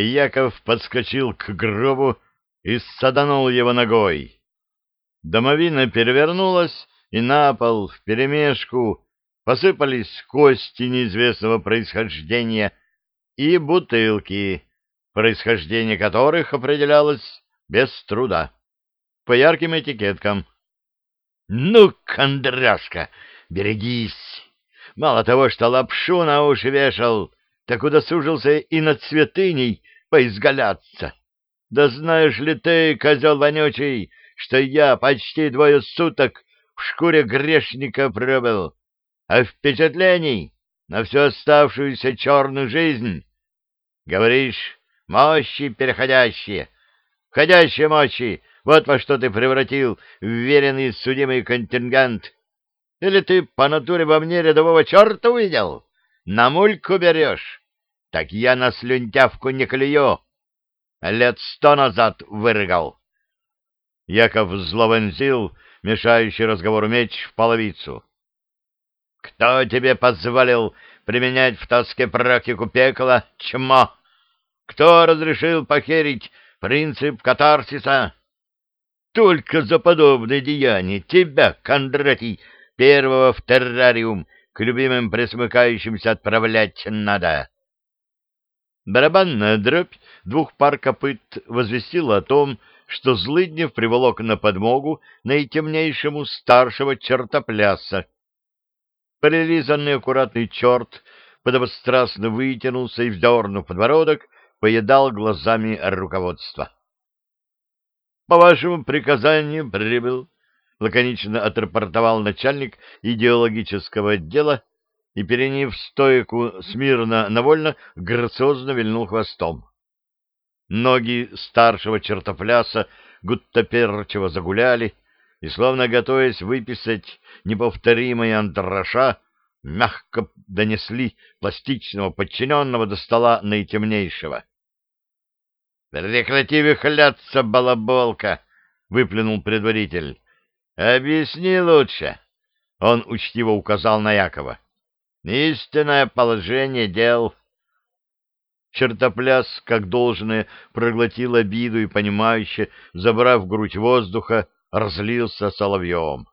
Яков подскочил к гробу и саданул его ногой. Домовина перевернулась, и на пол вперемешку посыпались кости неизвестного происхождения и бутылки, происхождение которых определялось без труда, по ярким этикеткам. «Ну, кондрашка, берегись! Мало того, что лапшу на уши вешал, так удосужился и над святыней поизгаляться. Да знаешь ли ты, козел вонючий, что я почти двое суток в шкуре грешника пробыл, а впечатлений на всю оставшуюся черную жизнь, говоришь, мощи переходящие, входящие мощи, вот во что ты превратил вверенный судимый контингент. Или ты по натуре во мне рядового черта увидел? На мульку берешь? Так я на слюнтявку не клюю. Лет сто назад вырыгал. Яков зловонзил мешающий разговору меч в половицу. «Кто тебе позволил применять в тоске практику пекла, чмо? Кто разрешил похерить принцип катарсиса?» «Только за подобное деяние тебя, Кондратий, первого в террариум к любимым присмыкающимся отправлять надо». Барабанная дробь двух пар копыт возвестила о том, что Злыднев приволок на подмогу наитемнейшему старшего чертопляса. Прилизанный аккуратный черт подобострастно вытянулся и, вздернув подбородок, поедал глазами руководства. — По вашему приказанию прибыл, — лаконично отрапортовал начальник идеологического отдела и, переняв стойку смирно навольно, грациозно вильнул хвостом. Ноги старшего чертопляса гуттаперчиво загуляли, и, словно готовясь выписать неповторимый андраша, мягко донесли пластичного подчиненного до стола наитемнейшего. — Прекрати вихляться, балаболка! — выплюнул предваритель. — Объясни лучше. Он учтиво указал на Якова. — Истинное положение дел. — Чертопляс, как должное, проглотил обиду и, понимающе, забрав грудь воздуха, разлился соловьем.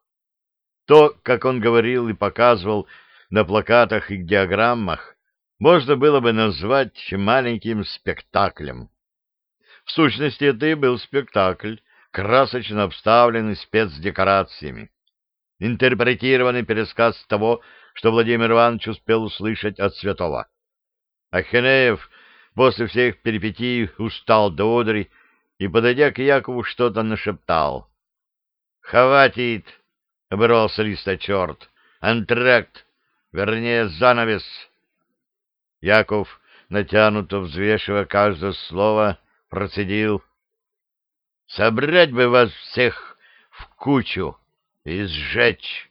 То, как он говорил и показывал на плакатах и диаграммах, можно было бы назвать маленьким спектаклем. В сущности, это и был спектакль, красочно обставленный спецдекорациями. Интерпретированный пересказ того, что Владимир Иванович успел услышать от святого. Ахинеев после всех перипетий устал до одри и, подойдя к Якову, что-то нашептал. — Хватит! — оборвался листа черт. — Антракт! Вернее, занавес! Яков, натянуто взвешивая каждое слово, процедил. — Собрать бы вас всех в кучу и сжечь,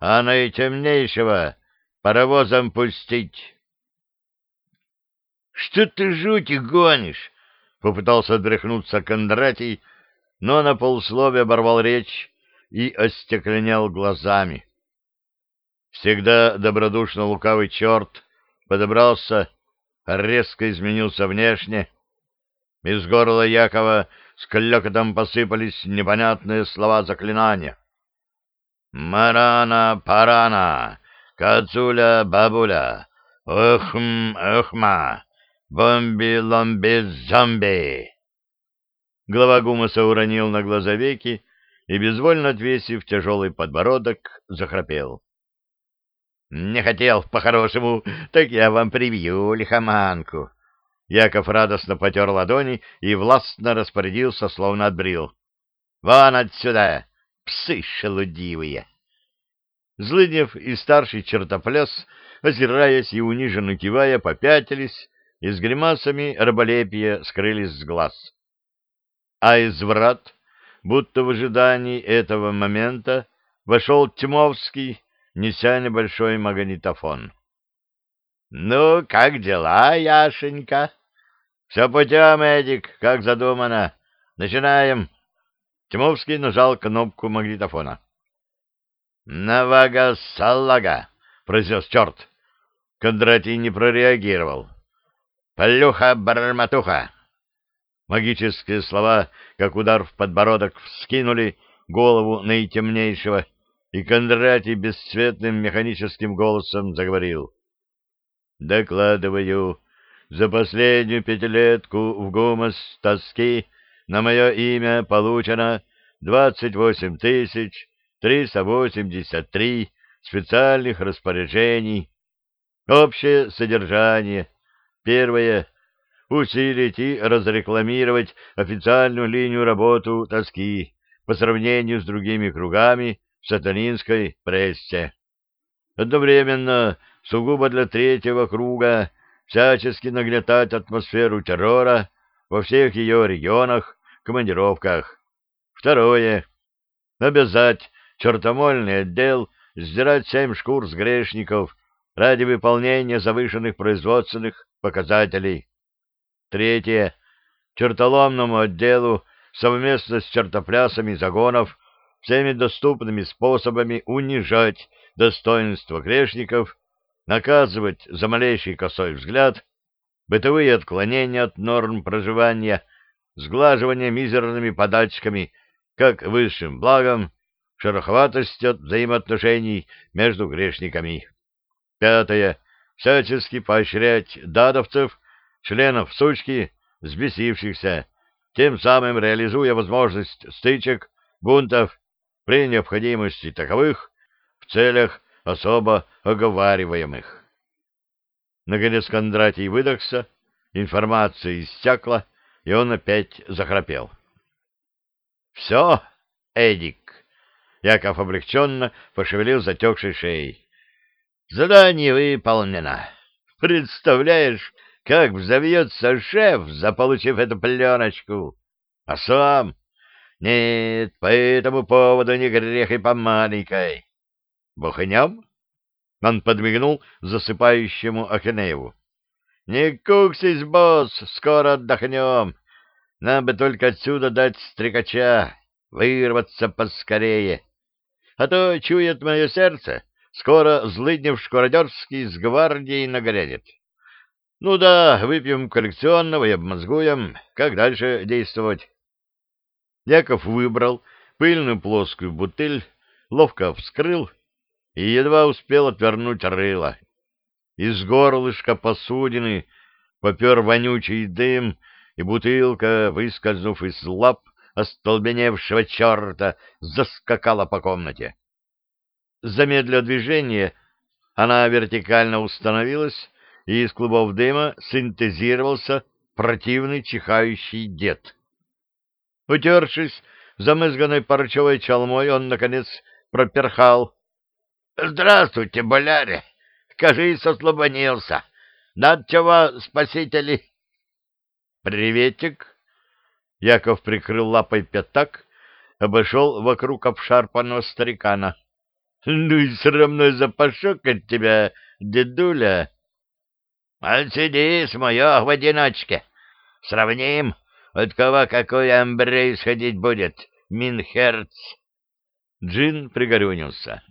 а наитемнейшего паровозом пустить. Что ты жути гонишь? Попытался отбрехнуться Кондратий, но на полусловие оборвал речь и остекленел глазами. Всегда добродушно лукавый черт подобрался, резко изменился внешне. Из горла Якова с клёкотом посыпались непонятные слова заклинания. «Марана, парана, кацуля, бабуля, охм, охма, «Бомби-ломби-зомби!» Глава Гумаса уронил на глаза веки и, безвольно отвесив тяжелый подбородок, захрапел. «Не хотел по-хорошему, так я вам привью лихоманку!» Яков радостно потер ладони и властно распорядился, словно отбрил. «Вон отсюда, псы шелудивые!» Злыднев и старший чертопляс, озираясь и униженно кивая, попятились, и с гримасами раболепия скрылись с глаз. А из врат, будто в ожидании этого момента, вошел Тимовский, неся небольшой магнитофон. — Ну, как дела, Яшенька? — Все путем, Эдик, как задумано. Начинаем. Тимовский нажал кнопку магнитофона. — Навага салага, произнес черт. Кондратий не прореагировал. Плюха-барматуха!» Магические слова, как удар в подбородок, вскинули голову наитемнейшего, и Кондратий бесцветным механическим голосом заговорил. «Докладываю, за последнюю пятилетку в ГУМОС тоски на мое имя получено двадцать восемь тысяч триста восемьдесят три специальных распоряжений. Общее содержание. Первое. Усилить и разрекламировать официальную линию работу тоски по сравнению с другими кругами в сатанинской прессе. Одновременно, сугубо для третьего круга, всячески нагнетать атмосферу террора во всех ее регионах, командировках. Второе. Обязать чертомольный отдел сдирать семь шкур с грешников ради выполнения завышенных производственных показателей. Третье. Чертоломному отделу совместно с чертоплясами загонов всеми доступными способами унижать достоинство грешников наказывать за малейший косой взгляд, бытовые отклонения от норм проживания, сглаживание мизерными подачками как высшим благом, шероховатость от взаимоотношений между грешниками. Пятое. Всячески поощрять дадовцев, членов сучки, взбесившихся, тем самым реализуя возможность стычек, бунтов, при необходимости таковых, в целях особо оговариваемых. Наконец Кондратий выдохся, информация иссякла, и он опять захрапел. — Все, Эдик! — Яков облегченно пошевелил затекшей шеей. — Задание выполнено. Представляешь, как взовьется шеф, заполучив эту пленочку? А сам? Нет, по этому поводу не грех и по маленькой. Бухнем? Он подмигнул засыпающему Ахенееву. Не куксись, босс, скоро отдохнем. Нам бы только отсюда дать стрекача, вырваться поскорее. А то, чует мое сердце, скоро злыднев Шкуродерский с гвардией нагрянет. Ну да, выпьем коллекционного и обмозгуем, как дальше действовать. Яков выбрал пыльную плоскую бутыль, ловко вскрыл и едва успел отвернуть рыло. Из горлышка посудины попер вонючий дым, и бутылка, выскользнув из лап остолбеневшего черта, заскакала по комнате. Замедля движение, она вертикально установилась, и из клубов дыма синтезировался противный чихающий дед. Утершись замызганной парчевой чалмой, он, наконец, проперхал Здравствуйте, боляре! Кажись, ослабонился. Над чего, спасители? Приветик. Яков прикрыл лапой пятак, обошел вокруг обшарпанного старикана. Ну и срамной запашок от тебя, дедуля. Отсиди, смоё, в одиночке. Сравним, от кого какой амбре исходить будет, Минхерц. Джин пригорюнился.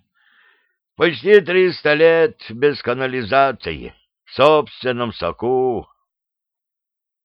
Почти триста лет без канализации, в собственном соку.